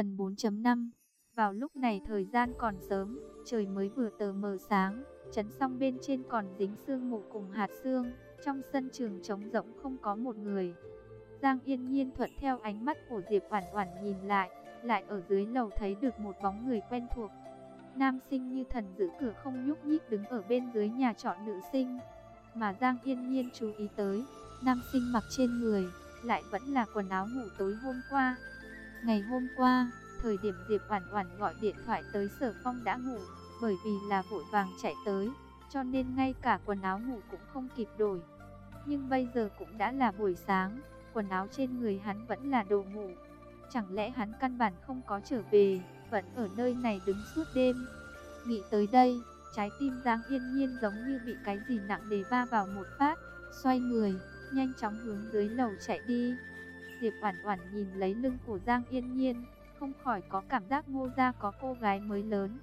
Phần 4.5 Vào lúc này thời gian còn sớm, trời mới vừa tờ mờ sáng, chấn xong bên trên còn dính sương mù cùng hạt sương, trong sân trường trống rỗng không có một người. Giang Yên Nhiên thuận theo ánh mắt của Diệp Oản Oản nhìn lại, lại ở dưới lầu thấy được một bóng người quen thuộc. Nam sinh như thần giữ cửa không nhúc nhích đứng ở bên dưới nhà trọ nữ sinh, mà Giang Yên Nhiên chú ý tới, nam sinh mặc trên người lại vẫn là quần áo ngủ tối hôm qua. Ngày hôm qua, thời điểm Diệp Oản Oản gọi điện thoại tới Sở Phong đã ngủ, bởi vì là vội vàng chạy tới, cho nên ngay cả quần áo ngủ cũng không kịp đổi. Nhưng bây giờ cũng đã là buổi sáng, quần áo trên người hắn vẫn là đồ ngủ. Chẳng lẽ hắn căn bản không có trở về, vẫn ở nơi này đứng suốt đêm. Nghĩ tới đây, trái tim Giang Yên Nhiên giống như bị cái gì nặng nề va vào một phát, xoay người, nhanh chóng hướng dưới lầu chạy đi. Diệp Oản Oản nhìn lấy lưng của Giang Yên Nhiên, không khỏi có cảm giác Ngô gia có cô gái mới lớn.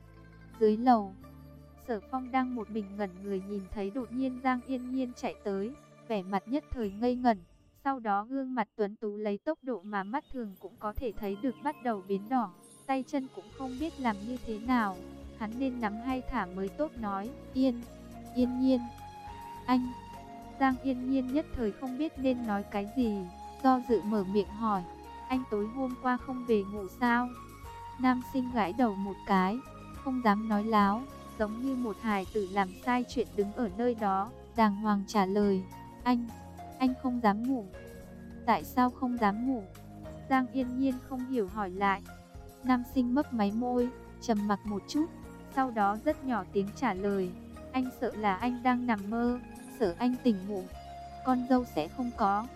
Dưới lầu, Sở Phong đang một mình ngẩn người nhìn thấy đột nhiên Giang Yên Nhiên chạy tới, vẻ mặt nhất thời ngây ngẩn. Sau đó gương mặt tuấn tú lấy tốc độ mà mắt thường cũng có thể thấy được bắt đầu biến đỏ, tay chân cũng không biết làm như thế nào. Hắn nên nắm hay thả mới tốt nói, yên, yên nhiên, anh. Giang yên nhiên nhất thời không biết nên nói cái gì, do dự mở miệng hỏi, anh tối hôm qua không về ngủ sao? Nam sinh gãi đầu một cái, không dám nói láo, giống như một hài tử làm sai chuyện đứng ở nơi đó, đàng hoàng trả lời, anh, anh không dám ngủ. Tại sao không dám ngủ? Giang yên nhiên không hiểu hỏi lại. Nam sinh mấp máy môi, trầm mặc một chút, sau đó rất nhỏ tiếng trả lời. Anh sợ là anh đang nằm mơ, sợ anh tỉnh ngủ. Con dâu sẽ không có.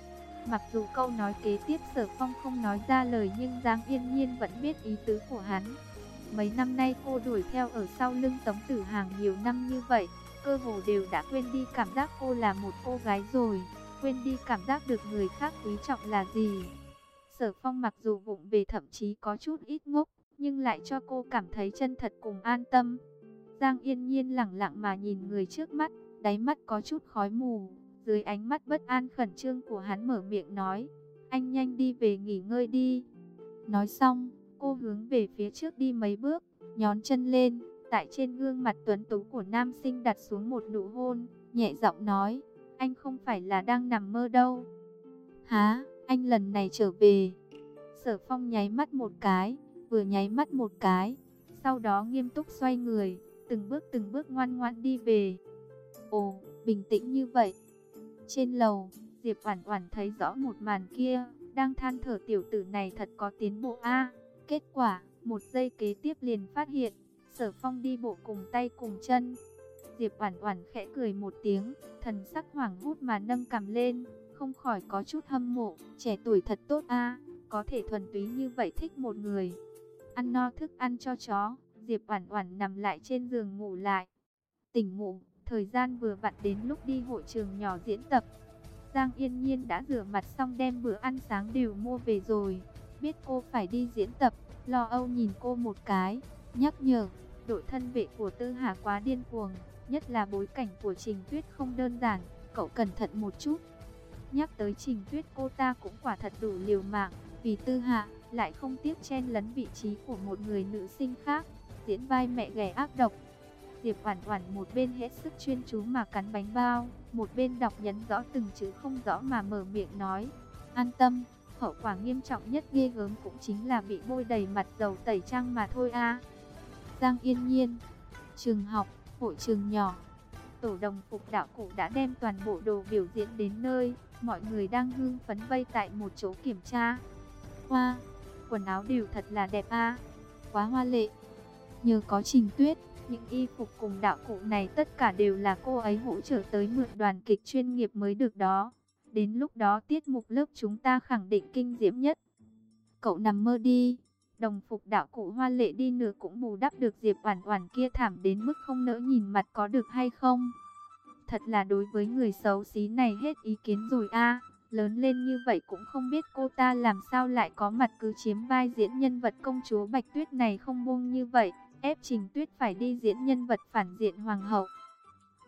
Mặc dù câu nói kế tiếp sở phong không nói ra lời nhưng Giang Yên Nhiên vẫn biết ý tứ của hắn. Mấy năm nay cô đuổi theo ở sau lưng Tống Tử Hàng nhiều năm như vậy, cơ hồ đều đã quên đi cảm giác cô là một cô gái rồi, quên đi cảm giác được người khác quý trọng là gì. Sở Phong mặc dù vụng về thậm chí có chút ít ngốc, nhưng lại cho cô cảm thấy chân thật cùng an tâm. Giang Yên Nhiên lặng lặng mà nhìn người trước mắt, đáy mắt có chút khói mù, dưới ánh mắt bất an khẩn trương của hắn mở miệng nói, anh nhanh đi về nghỉ ngơi đi. Nói xong, cô hướng về phía trước đi mấy bước, nhón chân lên, tại trên gương mặt tuấn tú của nam sinh đặt xuống một nụ hôn, nhẹ giọng nói, anh không phải là đang nằm mơ đâu. Hả, anh lần này trở về. Sở phong nháy mắt một cái, vừa nháy mắt một cái, sau đó nghiêm túc xoay người, từng bước từng bước ngoan ngoãn đi về. Ồ, bình tĩnh như vậy. Trên lầu, Diệp Oản Oản thấy rõ một màn kia, đang than thở tiểu tử này thật có tiến bộ a. Kết quả, một giây kế tiếp liền phát hiện, Sở Phong đi bộ cùng tay cùng chân. Diệp Oản Oản khẽ cười một tiếng, thần sắc hoảng hốt mà nâng cằm lên, không khỏi có chút hâm mộ, trẻ tuổi thật tốt a, có thể thuần túy như vậy thích một người. Ăn no thức ăn cho chó, Diệp Oản Oản nằm lại trên giường ngủ lại. Tỉnh ngủ, thời gian vừa vặn đến lúc đi hội trường nhỏ diễn tập. Giang Yên Nhiên đã rửa mặt xong đem bữa ăn sáng đều mua về rồi, biết cô phải đi diễn tập, lo âu nhìn cô một cái, nhắc nhở, đội thân vệ của Tư Hà quá điên cuồng, nhất là bối cảnh của Trình Tuyết không đơn giản, cậu cẩn thận một chút. Nhắc tới Trình Tuyết cô ta cũng quả thật đủ liều mạng, vì Tư Hà lại không tiếc chen lấn vị trí của một người nữ sinh khác, diễn vai mẹ ghẻ ác độc. Diệp Oản Oản một bên hết sức chuyên chú mà cắn bánh bao, một bên đọc nhấn rõ từng chữ không rõ mà mở miệng nói: "An tâm, hậu quả nghiêm trọng nhất ghê gớm cũng chính là bị bôi đầy mặt dầu tẩy trang mà thôi a." Giang Yên Nhiên, trường học, hội trường nhỏ. Tổ đồng phục đạo cụ đã đem toàn bộ đồ biểu diễn đến nơi, mọi người đang hưng phấn vây tại một chỗ kiểm tra. Hoa, quần áo đều thật là đẹp a, quá hoa lệ. Nhờ có Trình Tuyết, những y phục cùng đạo cụ này tất cả đều là cô ấy hỗ trợ tới mượn đoàn kịch chuyên nghiệp mới được đó. Đến lúc đó tiết mục lớp chúng ta khẳng định kinh diễm nhất. Cậu nằm mơ đi. Đồng phục đạo cụ hoa lệ đi nữa cũng bù đắp được Diệp Oản Oản kia thảm đến mức không nỡ nhìn mặt có được hay không. Thật là đối với người xấu xí này hết ý kiến rồi a. Lớn lên như vậy cũng không biết cô ta làm sao lại có mặt cứ chiếm vai diễn nhân vật công chúa Bạch Tuyết này không buông như vậy, ép Trình Tuyết phải đi diễn nhân vật phản diện hoàng hậu.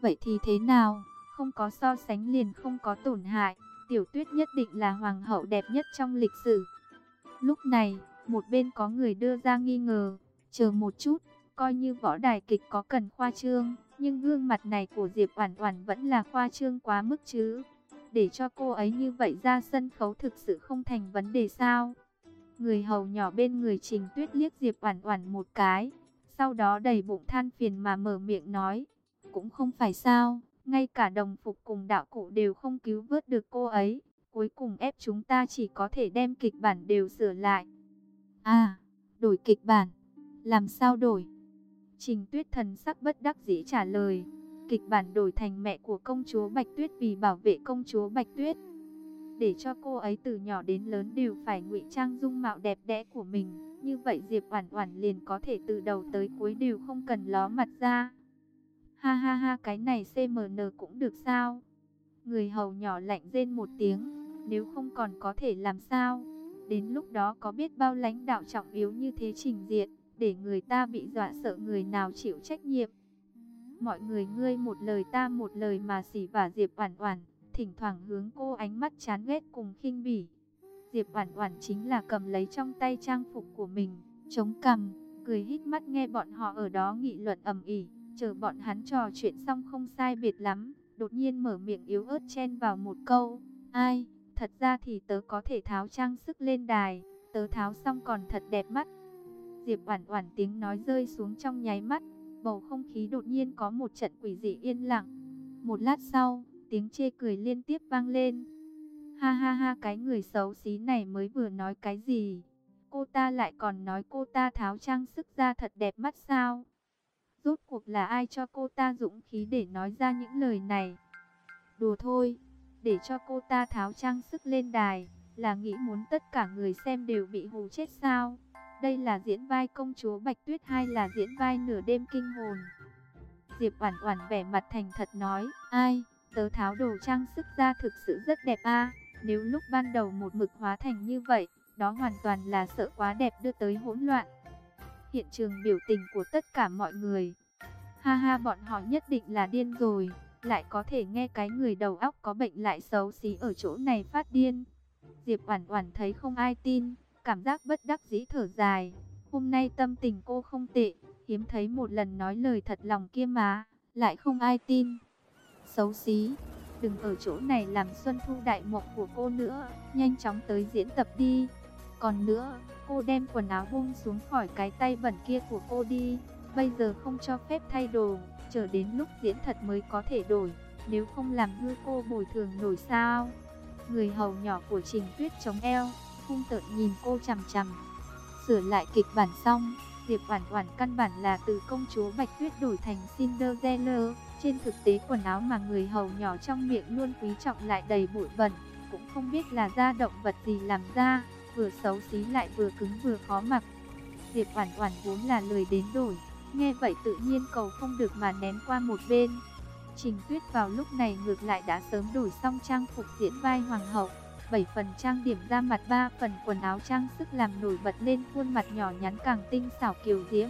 Vậy thì thế nào? Không có so sánh liền không có tổn hại, Tiểu Tuyết nhất định là hoàng hậu đẹp nhất trong lịch sử. Lúc này, Một bên có người đưa ra nghi ngờ, chờ một chút, coi như võ đài kịch có cần khoa trương, nhưng gương mặt này của Diệp Oản Oản vẫn là khoa trương quá mức chứ. Để cho cô ấy như vậy ra sân khấu thực sự không thành vấn đề sao? Người hầu nhỏ bên người Trình Tuyết liếc Diệp Oản Oản một cái, sau đó đầy bụng than phiền mà mở miệng nói, cũng không phải sao, ngay cả đồng phục cùng đạo cụ đều không cứu vớt được cô ấy, cuối cùng ép chúng ta chỉ có thể đem kịch bản đều sửa lại. À, đổi kịch bản, làm sao đổi? Trình Tuyết thần sắc bất đắc dĩ trả lời, kịch bản đổi thành mẹ của công chúa Bạch Tuyết vì bảo vệ công chúa Bạch Tuyết. Để cho cô ấy từ nhỏ đến lớn đều phải ngụy trang dung mạo đẹp đẽ của mình, như vậy Diệp Oản Oản liền có thể từ đầu tới cuối đều không cần ló mặt ra. Ha ha ha cái này CMN cũng được sao? Người hầu nhỏ lạnh rên một tiếng, nếu không còn có thể làm sao? Đến lúc đó có biết bao lãnh đạo trọng yếu như thế trình diện, để người ta bị dọa sợ người nào chịu trách nhiệm. Mọi người ngươi một lời ta một lời mà xỉ vả Diệp Oản Oản, thỉnh thoảng hướng cô ánh mắt chán ghét cùng khinh bỉ. Diệp Oản Oản chính là cầm lấy trong tay trang phục của mình, chống cằm, cười hít mắt nghe bọn họ ở đó nghị luận ầm ĩ, chờ bọn hắn trò chuyện xong không sai biệt lắm, đột nhiên mở miệng yếu ớt chen vào một câu, "Ai, thật ra thì tớ có thể tháo trang sức lên đài, tớ tháo xong còn thật đẹp mắt." Diệp Oản Oản tiếng nói rơi xuống trong nháy mắt, bầu không khí đột nhiên có một trận quỷ dị yên lặng. Một lát sau, tiếng chê cười liên tiếp vang lên. Ha ha ha cái người xấu xí này mới vừa nói cái gì? Cô ta lại còn nói cô ta tháo trang sức ra thật đẹp mắt sao? Rốt cuộc là ai cho cô ta dũng khí để nói ra những lời này? Đùa thôi, để cho cô ta tháo trang sức lên đài, là nghĩ muốn tất cả người xem đều bị hù chết sao? Đây là diễn vai công chúa Bạch Tuyết hay là diễn vai nửa đêm kinh hồn? Diệp Oản Oản vẻ mặt thành thật nói, "Ai, tớ tháo đồ trang sức ra thực sự rất đẹp a, nếu lúc ban đầu một mực hóa thành như vậy, đó hoàn toàn là sợ quá đẹp đưa tới hỗn loạn." Hiện trường biểu tình của tất cả mọi người. Ha ha bọn họ nhất định là điên rồi, lại có thể nghe cái người đầu óc có bệnh lại xấu xí ở chỗ này phát điên. Diệp Oản Oản thấy không ai tin, cảm giác bất đắc dĩ thở dài. Hôm nay tâm tình cô không tệ, hiếm thấy một lần nói lời thật lòng kia mà, lại không ai tin. Xấu xí, đừng ở chỗ này làm xuân thu đại mộng của cô nữa, nhanh chóng tới diễn tập đi. Còn nữa, cô đem quần áo buông xuống khỏi cái tay bẩn kia của cô đi, bây giờ không cho phép thay đồ, chờ đến lúc diễn thật mới có thể đổi, nếu không làm hư cô bồi thường nổi sao. Người hầu nhỏ của Trình Tuyết chống eo, hung tợn nhìn cô chằm chằm. Sửa lại kịch bản xong, Diệp Oản Oản căn bản là từ công chúa Bạch Tuyết đổi thành Cinderella, trên thực tế quần áo mà người hầu nhỏ trong miệng luôn quý trọng lại đầy bụi bẩn, cũng không biết là da động vật gì làm ra, vừa xấu xí lại vừa cứng vừa khó mặc. Diệp Oản Oản vốn là lười đến đổi, nghe vậy tự nhiên cầu không được mà ném qua một bên. Trình Tuyết vào lúc này ngược lại đã sớm đổi xong trang phục diễn vai hoàng hậu, 7 phần trang điểm da mặt 3 phần quần áo trang sức làm nổi bật lên khuôn mặt nhỏ nhắn càng tinh xảo kiều diễm.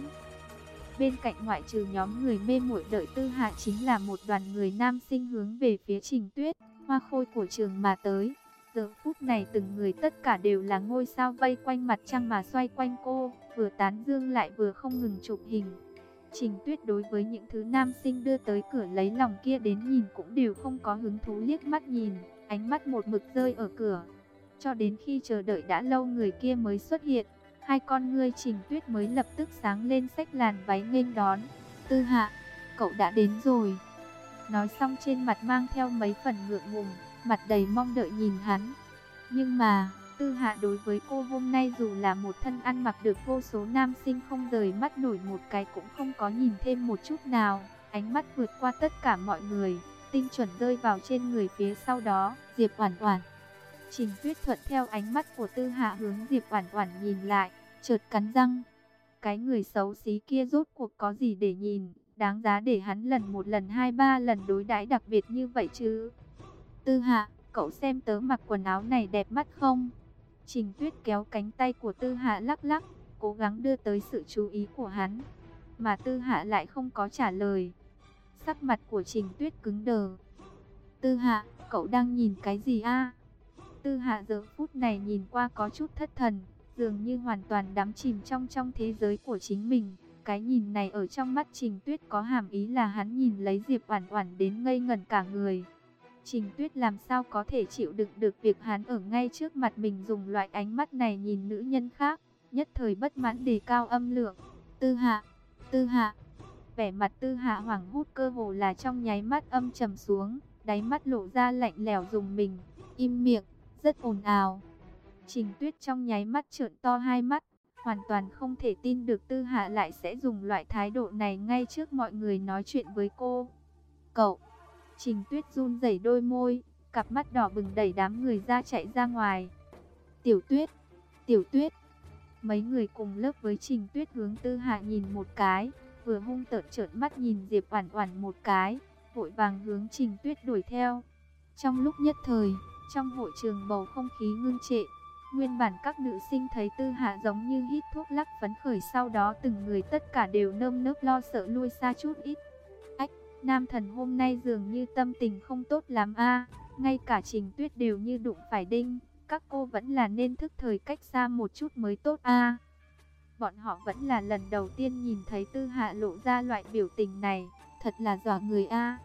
Bên cạnh ngoại trừ nhóm người mê muội đợi tư hạ chính là một đoàn người nam sinh hướng về phía trình tuyết, hoa khôi của trường mà tới. Giờ phút này từng người tất cả đều là ngôi sao vây quanh mặt trăng mà xoay quanh cô, vừa tán dương lại vừa không ngừng chụp hình. Trình tuyết đối với những thứ nam sinh đưa tới cửa lấy lòng kia đến nhìn cũng đều không có hứng thú liếc mắt nhìn ánh mắt một mực rơi ở cửa. Cho đến khi chờ đợi đã lâu người kia mới xuất hiện, hai con ngươi trình tuyết mới lập tức sáng lên sách làn váy nghênh đón. Tư hạ, cậu đã đến rồi. Nói xong trên mặt mang theo mấy phần ngượng ngùng, mặt đầy mong đợi nhìn hắn. Nhưng mà, tư hạ đối với cô hôm nay dù là một thân ăn mặc được vô số nam sinh không rời mắt nổi một cái cũng không có nhìn thêm một chút nào. Ánh mắt vượt qua tất cả mọi người tinh chuẩn rơi vào trên người phía sau đó, Diệp Oản Oản. Trình Tuyết thuận theo ánh mắt của Tư Hạ hướng Diệp Oản Oản nhìn lại, chợt cắn răng. Cái người xấu xí kia rốt cuộc có gì để nhìn, đáng giá để hắn lần một lần hai ba lần đối đãi đặc biệt như vậy chứ? Tư Hạ, cậu xem tớ mặc quần áo này đẹp mắt không? Trình Tuyết kéo cánh tay của Tư Hạ lắc lắc, cố gắng đưa tới sự chú ý của hắn, mà Tư Hạ lại không có trả lời. Sắc mặt của Trình Tuyết cứng đờ. Tư Hạ, cậu đang nhìn cái gì a? Tư Hạ giờ phút này nhìn qua có chút thất thần, dường như hoàn toàn đắm chìm trong trong thế giới của chính mình. Cái nhìn này ở trong mắt Trình Tuyết có hàm ý là hắn nhìn lấy Diệp Oản Oản đến ngây ngẩn cả người. Trình Tuyết làm sao có thể chịu đựng được việc hắn ở ngay trước mặt mình dùng loại ánh mắt này nhìn nữ nhân khác, nhất thời bất mãn đề cao âm lượng. Tư Hạ, Tư Hạ. Vẻ mặt Tư Hạ hoảng hốt cơ hồ là trong nháy mắt âm trầm xuống, đáy mắt lộ ra lạnh lẽo dùng mình, im miệng, rất ồn ào. Trình Tuyết trong nháy mắt trợn to hai mắt, hoàn toàn không thể tin được Tư Hạ lại sẽ dùng loại thái độ này ngay trước mọi người nói chuyện với cô. Cậu, Trình Tuyết run rẩy đôi môi, cặp mắt đỏ bừng đẩy đám người ra chạy ra ngoài. Tiểu Tuyết, Tiểu Tuyết. Mấy người cùng lớp với Trình Tuyết hướng Tư Hạ nhìn một cái, vừa hung tợn trợn mắt nhìn Diệp Oản Oản một cái, vội vàng hướng Trình Tuyết đuổi theo. Trong lúc nhất thời, trong hội trường bầu không khí ngưng trệ, Nguyên bản các nữ sinh thấy Tư Hạ giống như hít thuốc lắc phấn khởi sau đó từng người tất cả đều nơm nớp lo sợ lui xa chút ít. Ách, nam thần hôm nay dường như tâm tình không tốt lắm a ngay cả trình tuyết đều như đụng phải đinh, các cô vẫn là nên thức thời cách xa một chút mới tốt a Bọn họ vẫn là lần đầu tiên nhìn thấy Tư Hạ lộ ra loại biểu tình này, thật là dọa người a.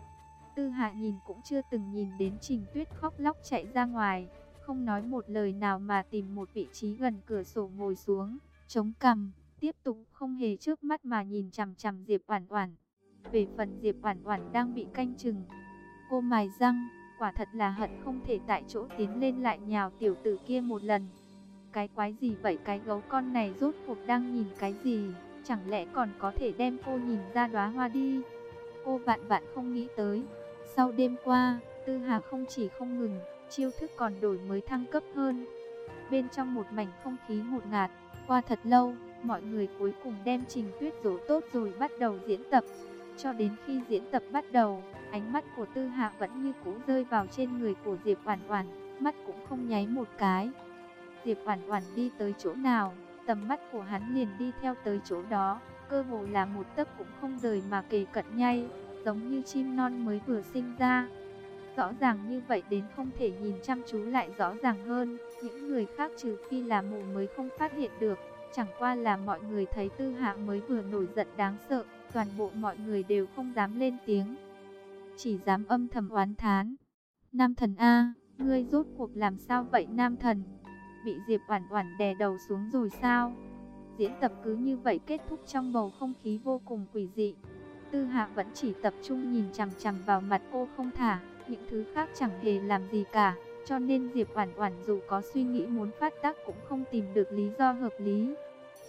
Tư Hạ nhìn cũng chưa từng nhìn đến trình tuyết khóc lóc chạy ra ngoài. Không nói một lời nào mà tìm một vị trí gần cửa sổ ngồi xuống, chống cằm, tiếp tục không hề trước mắt mà nhìn chằm chằm Diệp Oản Oản. Về phần Diệp Oản Oản đang bị canh chừng, cô mài răng, quả thật là hận không thể tại chỗ tiến lên lại nhào tiểu tử kia một lần. Cái quái gì vậy cái gấu con này rốt cuộc đang nhìn cái gì, chẳng lẽ còn có thể đem cô nhìn ra đóa hoa đi. Cô vạn vạn không nghĩ tới, sau đêm qua, Tư Hà không chỉ không ngừng chiêu thức còn đổi mới thăng cấp hơn. Bên trong một mảnh không khí ngột ngạt, qua thật lâu, mọi người cuối cùng đem trình tuyết dỗ tốt rồi bắt đầu diễn tập. Cho đến khi diễn tập bắt đầu, ánh mắt của Tư Hạ vẫn như cũ rơi vào trên người của Diệp Oản Oản, mắt cũng không nháy một cái. Diệp Oản Oản đi tới chỗ nào, tầm mắt của hắn liền đi theo tới chỗ đó, cơ hồ là một tấc cũng không rời mà kề cận nhay, giống như chim non mới vừa sinh ra. Rõ ràng như vậy đến không thể nhìn chăm chú lại rõ ràng hơn, những người khác trừ phi là mù mới không phát hiện được, chẳng qua là mọi người thấy tư hạ mới vừa nổi giận đáng sợ, toàn bộ mọi người đều không dám lên tiếng. Chỉ dám âm thầm oán thán. Nam thần A, ngươi rốt cuộc làm sao vậy nam thần? Bị Diệp Oản Oản đè đầu xuống rồi sao? Diễn tập cứ như vậy kết thúc trong bầu không khí vô cùng quỷ dị. Tư Hạ vẫn chỉ tập trung nhìn chằm chằm vào mặt cô không thả những thứ khác chẳng hề làm gì cả. Cho nên Diệp Oản Oản dù có suy nghĩ muốn phát tác cũng không tìm được lý do hợp lý.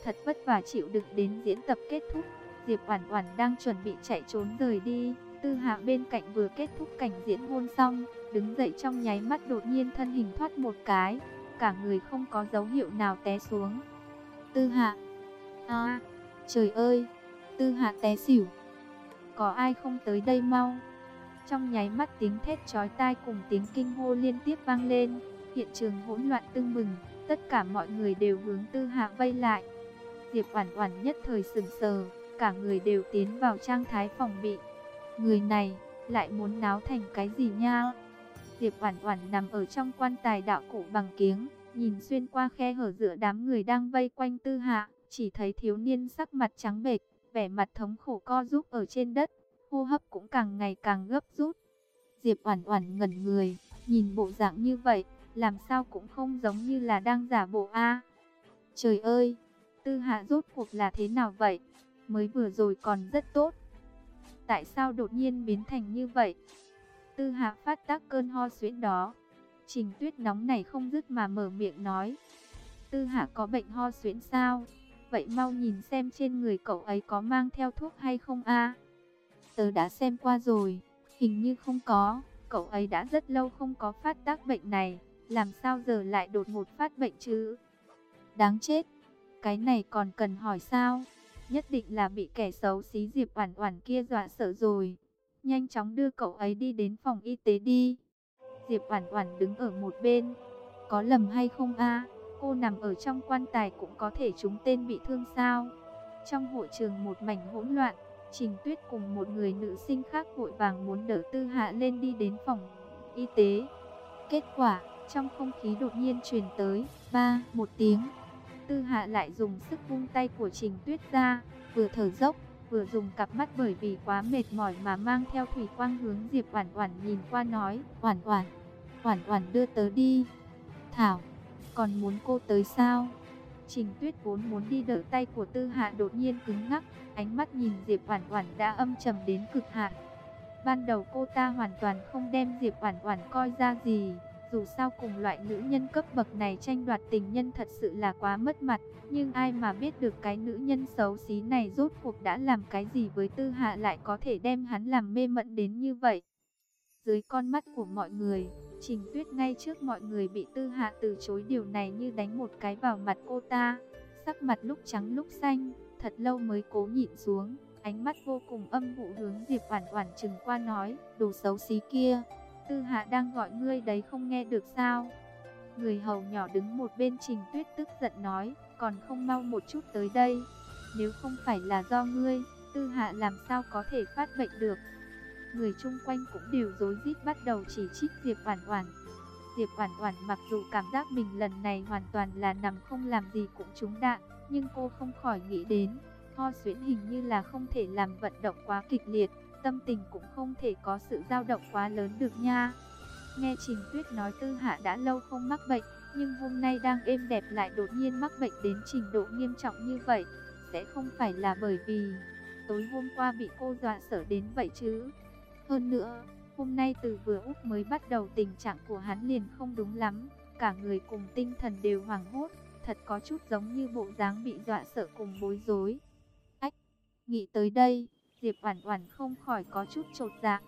Thật vất vả chịu đựng đến diễn tập kết thúc, Diệp Oản Oản đang chuẩn bị chạy trốn rời đi, Tư Hạ bên cạnh vừa kết thúc cảnh diễn hôn xong, đứng dậy trong nháy mắt đột nhiên thân hình thoát một cái, cả người không có dấu hiệu nào té xuống. Tư Hạ. A, trời ơi, Tư Hạ té xỉu. Có ai không tới đây mau? Trong nháy mắt tiếng thét chói tai cùng tiếng kinh hô liên tiếp vang lên, hiện trường hỗn loạn tưng bừng, tất cả mọi người đều hướng Tư Hạ vây lại. Diệp Oản Oản nhất thời sững sờ, cả người đều tiến vào trạng thái phòng bị. Người này lại muốn náo thành cái gì nha? Diệp Oản Oản nằm ở trong quan tài đạo cụ bằng kiếng, nhìn xuyên qua khe hở giữa đám người đang vây quanh Tư Hạ, chỉ thấy thiếu niên sắc mặt trắng bệch, vẻ mặt thống khổ co rúm ở trên đất, hô hấp cũng càng ngày càng gấp rút. Diệp Oản Oản ngẩn người, nhìn bộ dạng như vậy, làm sao cũng không giống như là đang giả bộ a. Trời ơi, Tư Hạ rốt cuộc là thế nào vậy? Mới vừa rồi còn rất tốt. Tại sao đột nhiên biến thành như vậy? Tư Hạ phát tác cơn ho suyễn đó. Trình Tuyết nóng này không dứt mà mở miệng nói. Tư Hạ có bệnh ho suyễn sao? Vậy mau nhìn xem trên người cậu ấy có mang theo thuốc hay không a? Tớ đã xem qua rồi, hình như không có, cậu ấy đã rất lâu không có phát tác bệnh này, làm sao giờ lại đột ngột phát bệnh chứ? Đáng chết, cái này còn cần hỏi sao? Nhất định là bị kẻ xấu xí Diệp Oản Oản kia dọa sợ rồi. Nhanh chóng đưa cậu ấy đi đến phòng y tế đi. Diệp Oản Oản đứng ở một bên. Có lầm hay không a? Cô nằm ở trong quan tài cũng có thể trúng tên bị thương sao? Trong hội trường một mảnh hỗn loạn, Trình Tuyết cùng một người nữ sinh khác vội vàng muốn đỡ Tư Hạ lên đi đến phòng y tế. Kết quả, trong không khí đột nhiên truyền tới ba một tiếng. Tư Hạ lại dùng sức vung tay của Trình Tuyết ra, vừa thở dốc, vừa dùng cặp mắt bởi vì quá mệt mỏi mà mang theo thủy quang hướng Diệp Oản Oản nhìn qua nói, "Oản Oản, Oản Oản đưa tớ đi." "Thảo, còn muốn cô tới sao?" Trình Tuyết vốn muốn đi đỡ tay của Tư Hạ đột nhiên cứng ngắc, ánh mắt nhìn Diệp Oản Oản đã âm trầm đến cực hạn. Ban đầu cô ta hoàn toàn không đem Diệp Oản Oản coi ra gì, dù sao cùng loại nữ nhân cấp bậc này tranh đoạt tình nhân thật sự là quá mất mặt, nhưng ai mà biết được cái nữ nhân xấu xí này rốt cuộc đã làm cái gì với Tư Hạ lại có thể đem hắn làm mê mẩn đến như vậy. Dưới con mắt của mọi người, Trình Tuyết ngay trước mọi người bị Tư Hạ từ chối điều này như đánh một cái vào mặt cô ta. Sắc mặt lúc trắng lúc xanh, thật lâu mới cố nhịn xuống, ánh mắt vô cùng âm vụ hướng Diệp Oản Oản trừng qua nói, đồ xấu xí kia, Tư Hạ đang gọi ngươi đấy không nghe được sao? Người hầu nhỏ đứng một bên Trình Tuyết tức giận nói, còn không mau một chút tới đây. Nếu không phải là do ngươi, Tư Hạ làm sao có thể phát bệnh được? Người chung quanh cũng đều rối rít bắt đầu chỉ trích Diệp Oản Oản. Diệp Oản Oản mặc dù cảm giác mình lần này hoàn toàn là nằm không làm gì cũng trúng đạn, nhưng cô không khỏi nghĩ đến, Ho suyễn hình như là không thể làm vận động quá kịch liệt, tâm tình cũng không thể có sự dao động quá lớn được nha. Nghe Trình Tuyết nói Tư Hạ đã lâu không mắc bệnh, nhưng hôm nay đang êm đẹp lại đột nhiên mắc bệnh đến trình độ nghiêm trọng như vậy, sẽ không phải là bởi vì tối hôm qua bị cô dọa sợ đến vậy chứ. Hơn nữa, hôm nay từ vừa úp mới bắt đầu tình trạng của hắn liền không đúng lắm, cả người cùng tinh thần đều hoảng hốt, thật có chút giống như bộ dáng bị dọa sợ cùng bối rối. Ách, nghĩ tới đây, Diệp Oản Oản không khỏi có chút chột dạ.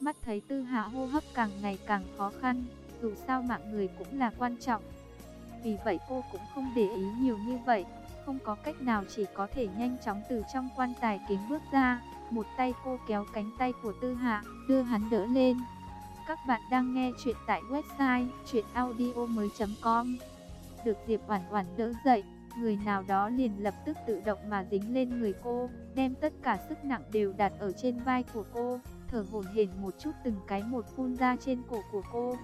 Mắt thấy Tư Hạ hô hấp càng ngày càng khó khăn, dù sao mạng người cũng là quan trọng. Vì vậy cô cũng không để ý nhiều như vậy, không có cách nào chỉ có thể nhanh chóng từ trong quan tài kính bước ra, một tay cô kéo cánh tay của Tư Hạ, đưa hắn đỡ lên. Các bạn đang nghe chuyện tại website chuyenaudio.com. Được Diệp Oản Oản đỡ dậy, người nào đó liền lập tức tự động mà dính lên người cô, đem tất cả sức nặng đều đặt ở trên vai của cô, thở hổn hển một chút từng cái một phun ra trên cổ của cô.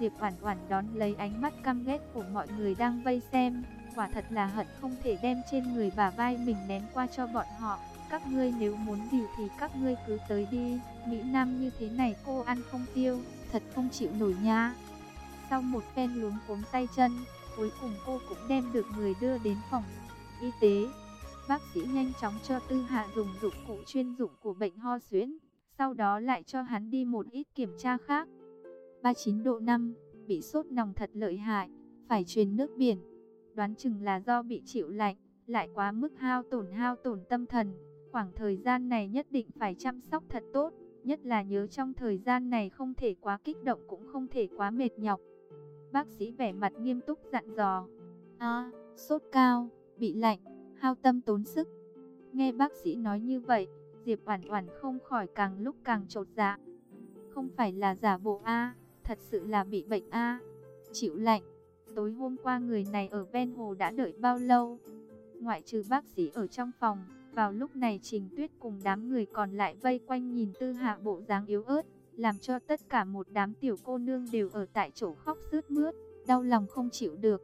Diệp Oản Oản đón lấy ánh mắt căm ghét của mọi người đang vây xem, quả thật là hận không thể đem trên người bà vai mình ném qua cho bọn họ. Các ngươi nếu muốn điều thì các ngươi cứ tới đi, Mỹ Nam như thế này cô ăn không tiêu, thật không chịu nổi nha. Sau một phen luống cuống tay chân, Cuối cùng cô cũng đem được người đưa đến phòng y tế. Bác sĩ nhanh chóng cho Tư Hạ dùng dụng cụ chuyên dụng của bệnh ho suyễn, sau đó lại cho hắn đi một ít kiểm tra khác. 39 độ 5, bị sốt nòng thật lợi hại, phải truyền nước biển. Đoán chừng là do bị chịu lạnh, lại quá mức hao tổn hao tổn tâm thần. Khoảng thời gian này nhất định phải chăm sóc thật tốt, nhất là nhớ trong thời gian này không thể quá kích động cũng không thể quá mệt nhọc. Bác sĩ vẻ mặt nghiêm túc dặn dò. À, sốt cao, bị lạnh, hao tâm tốn sức. Nghe bác sĩ nói như vậy, Diệp Oản Oản không khỏi càng lúc càng chột dạ. Không phải là giả bộ a, thật sự là bị bệnh a. Chịu lạnh. Tối hôm qua người này ở ven hồ đã đợi bao lâu? Ngoại trừ bác sĩ ở trong phòng, vào lúc này Trình Tuyết cùng đám người còn lại vây quanh nhìn Tư Hạ bộ dáng yếu ớt, làm cho tất cả một đám tiểu cô nương đều ở tại chỗ khóc sướt mướt, đau lòng không chịu được.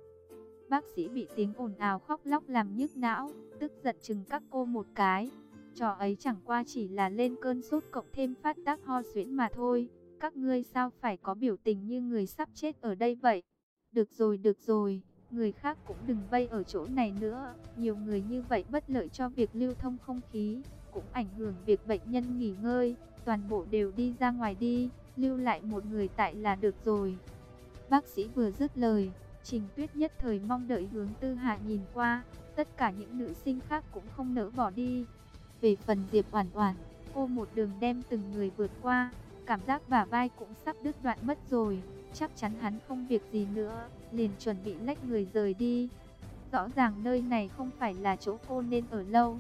Bác sĩ bị tiếng ồn ào khóc lóc làm nhức não, tức giận chừng các cô một cái. Trò ấy chẳng qua chỉ là lên cơn sốt cộng thêm phát tác ho suyễn mà thôi. Các ngươi sao phải có biểu tình như người sắp chết ở đây vậy? Được rồi, được rồi, người khác cũng đừng vây ở chỗ này nữa. Nhiều người như vậy bất lợi cho việc lưu thông không khí, cũng ảnh hưởng việc bệnh nhân nghỉ ngơi toàn bộ đều đi ra ngoài đi, lưu lại một người tại là được rồi. Bác sĩ vừa dứt lời, Trình Tuyết nhất thời mong đợi hướng Tư hà nhìn qua, tất cả những nữ sinh khác cũng không nỡ bỏ đi. Về phần Diệp Oản Oản, cô một đường đem từng người vượt qua, cảm giác bả vai cũng sắp đứt đoạn mất rồi, chắc chắn hắn không việc gì nữa, liền chuẩn bị lách người rời đi. Rõ ràng nơi này không phải là chỗ cô nên ở lâu.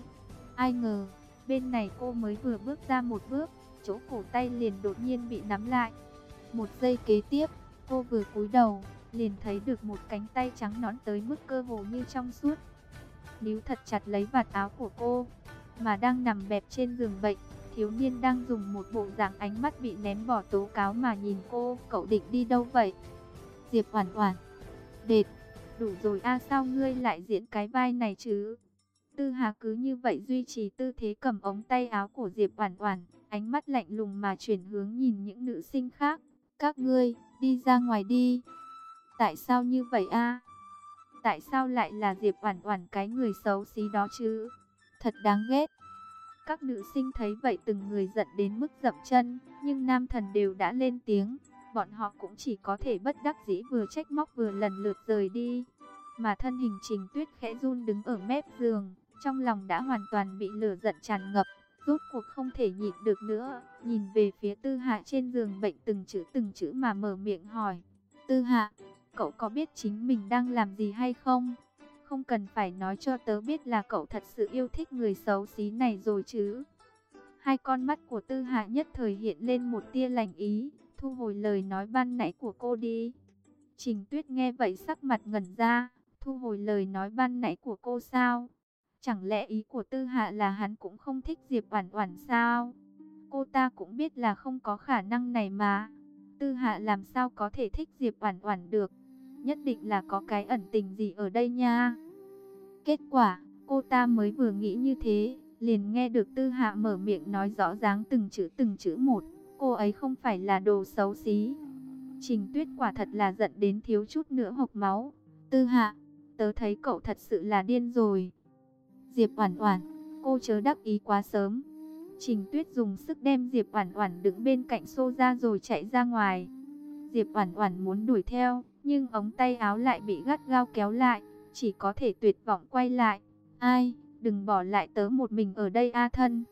Ai ngờ, bên này cô mới vừa bước ra một bước, chỗ cổ tay liền đột nhiên bị nắm lại. Một giây kế tiếp, cô vừa cúi đầu, liền thấy được một cánh tay trắng nõn tới mức cơ hồ như trong suốt. Níu thật chặt lấy vạt áo của cô, mà đang nằm bẹp trên giường bệnh, thiếu niên đang dùng một bộ dạng ánh mắt bị ném bỏ tố cáo mà nhìn cô, cậu định đi đâu vậy? Diệp Oản Oản, "Đệt, đủ rồi a sao ngươi lại diễn cái vai này chứ? Tư Hà cứ như vậy duy trì tư thế cầm ống tay áo của Diệp Oản Oản, ánh mắt lạnh lùng mà chuyển hướng nhìn những nữ sinh khác. Các ngươi, đi ra ngoài đi. Tại sao như vậy a? Tại sao lại là Diệp Oản Oản cái người xấu xí đó chứ? Thật đáng ghét. Các nữ sinh thấy vậy từng người giận đến mức dậm chân, nhưng nam thần đều đã lên tiếng, bọn họ cũng chỉ có thể bất đắc dĩ vừa trách móc vừa lần lượt rời đi. Mà thân hình Trình Tuyết khẽ run đứng ở mép giường, trong lòng đã hoàn toàn bị lửa giận tràn ngập, rốt cuộc không thể nhịn được nữa, nhìn về phía Tư Hạ trên giường bệnh từng chữ từng chữ mà mở miệng hỏi. Tư Hạ, cậu có biết chính mình đang làm gì hay không? Không cần phải nói cho tớ biết là cậu thật sự yêu thích người xấu xí này rồi chứ. Hai con mắt của Tư Hạ nhất thời hiện lên một tia lành ý, thu hồi lời nói ban nãy của cô đi. Trình Tuyết nghe vậy sắc mặt ngẩn ra, thu hồi lời nói ban nãy của cô sao? Chẳng lẽ ý của Tư Hạ là hắn cũng không thích Diệp Oản Oản sao? Cô ta cũng biết là không có khả năng này mà. Tư Hạ làm sao có thể thích Diệp Oản Oản được? Nhất định là có cái ẩn tình gì ở đây nha. Kết quả, cô ta mới vừa nghĩ như thế, liền nghe được Tư Hạ mở miệng nói rõ ràng từng chữ từng chữ một, cô ấy không phải là đồ xấu xí. Trình Tuyết quả thật là giận đến thiếu chút nữa hộc máu. Tư Hạ, tớ thấy cậu thật sự là điên rồi. Diệp Oản Oản, cô chớ đắc ý quá sớm. Trình Tuyết dùng sức đem Diệp Oản Oản đứng bên cạnh xô ra rồi chạy ra ngoài. Diệp Oản Oản muốn đuổi theo, nhưng ống tay áo lại bị gắt gao kéo lại, chỉ có thể tuyệt vọng quay lại. "Ai, đừng bỏ lại tớ một mình ở đây a thân."